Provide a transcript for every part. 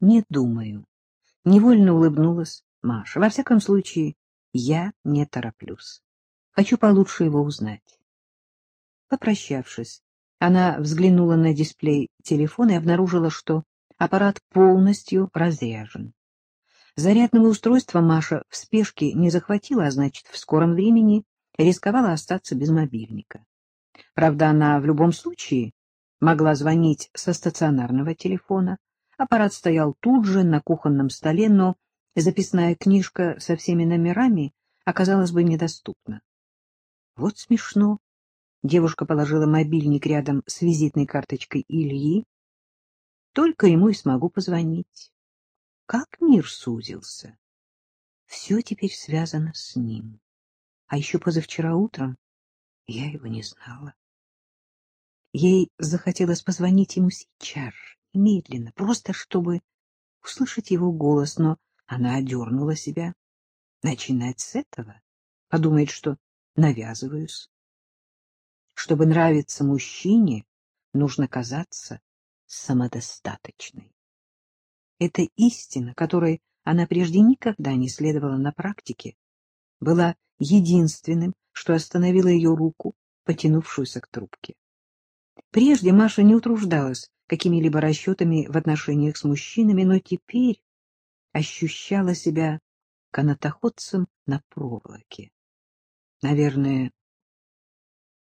Не думаю. Невольно улыбнулась Маша. Во всяком случае, я не тороплюсь. Хочу получше его узнать. Попрощавшись, она взглянула на дисплей телефона и обнаружила, что аппарат полностью разряжен. Зарядного устройства Маша в спешке не захватила, а значит, в скором времени рисковала остаться без мобильника. Правда, она в любом случае могла звонить со стационарного телефона. Аппарат стоял тут же на кухонном столе, но записная книжка со всеми номерами оказалась бы недоступна. Вот смешно. Девушка положила мобильник рядом с визитной карточкой Ильи. Только ему и смогу позвонить. Как мир сузился. Все теперь связано с ним. А еще позавчера утром я его не знала. Ей захотелось позвонить ему сейчас, медленно, просто чтобы услышать его голос, но она одернула себя. Начинать с этого? Подумает, что навязываюсь. Чтобы нравиться мужчине, нужно казаться самодостаточной. Эта истина, которой она прежде никогда не следовала на практике, была единственным, что остановило ее руку, потянувшуюся к трубке. Прежде Маша не утруждалась какими-либо расчетами в отношениях с мужчинами, но теперь ощущала себя канатоходцем на проволоке. Наверное,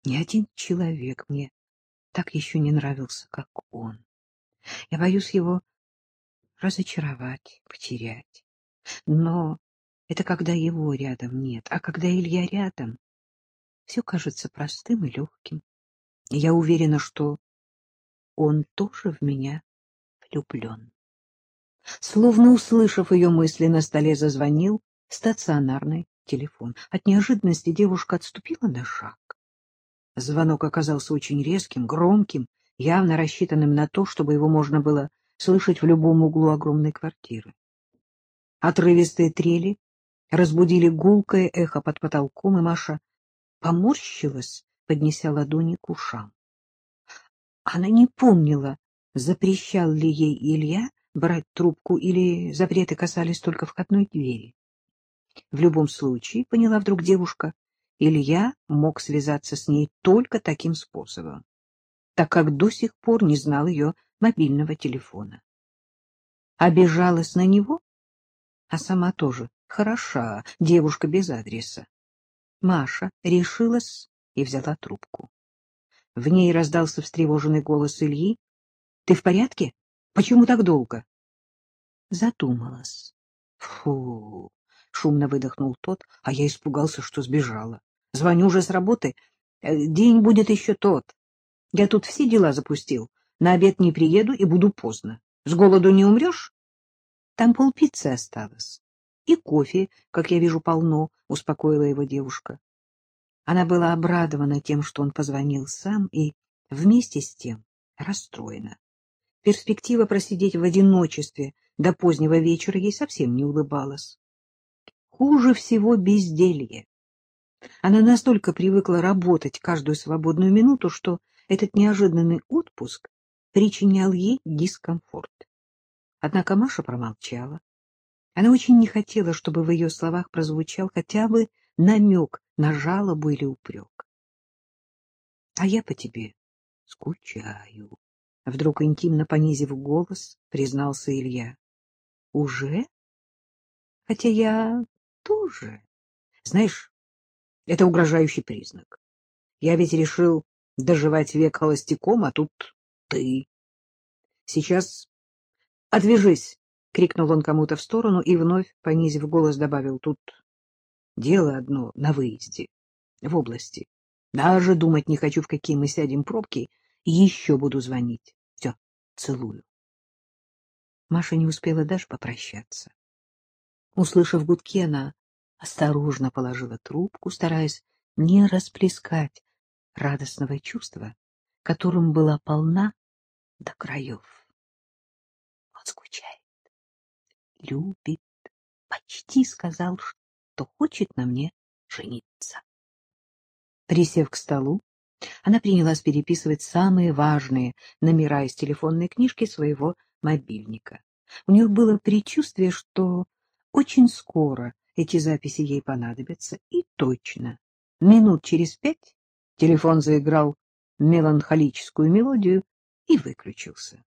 ни один человек мне так еще не нравился, как он. Я боюсь его разочаровать, потерять. Но это когда его рядом нет, а когда Илья рядом, все кажется простым и легким. Я уверена, что он тоже в меня влюблен. Словно услышав ее мысли, на столе зазвонил стационарный телефон. От неожиданности девушка отступила на шаг. Звонок оказался очень резким, громким, явно рассчитанным на то, чтобы его можно было слышать в любом углу огромной квартиры. Отрывистые трели разбудили гулкое эхо под потолком, и Маша поморщилась, поднеся ладони к ушам. Она не помнила, запрещал ли ей Илья брать трубку или запреты касались только входной двери. В любом случае, поняла вдруг девушка, Илья мог связаться с ней только таким способом, так как до сих пор не знал ее мобильного телефона. Обижалась на него, а сама тоже хороша, девушка без адреса. Маша решилась и взяла трубку. В ней раздался встревоженный голос Ильи. — Ты в порядке? Почему так долго? Задумалась. — Фу! — шумно выдохнул тот, а я испугался, что сбежала. Звоню уже с работы. Э, день будет еще тот. Я тут все дела запустил. На обед не приеду и буду поздно. С голоду не умрешь? Там полпиццы осталось. И кофе, как я вижу, полно, — успокоила его девушка. Она была обрадована тем, что он позвонил сам, и вместе с тем расстроена. Перспектива просидеть в одиночестве до позднего вечера ей совсем не улыбалась. Хуже всего безделье. Она настолько привыкла работать каждую свободную минуту, что этот неожиданный отпуск причинял ей дискомфорт. Однако Маша промолчала. Она очень не хотела, чтобы в ее словах прозвучал хотя бы намек на жалобу или упрек. — А я по тебе скучаю, — вдруг интимно понизив голос, признался Илья. — Уже? Хотя я тоже. Знаешь, это угрожающий признак. Я ведь решил доживать век холостяком, а тут ты. Сейчас отвяжись, — крикнул он кому-то в сторону и, вновь понизив голос, добавил, — тут Дело одно на выезде, в области. Даже думать не хочу, в какие мы сядем пробки, еще буду звонить. Все, целую. Маша не успела даже попрощаться. Услышав гудки, она осторожно положила трубку, стараясь не расплескать радостного чувства, которым была полна до краев. Он скучает, любит, почти сказал, что кто хочет на мне жениться. Присев к столу, она принялась переписывать самые важные номера из телефонной книжки своего мобильника. У нее было предчувствие, что очень скоро эти записи ей понадобятся, и точно. Минут через пять телефон заиграл меланхолическую мелодию и выключился.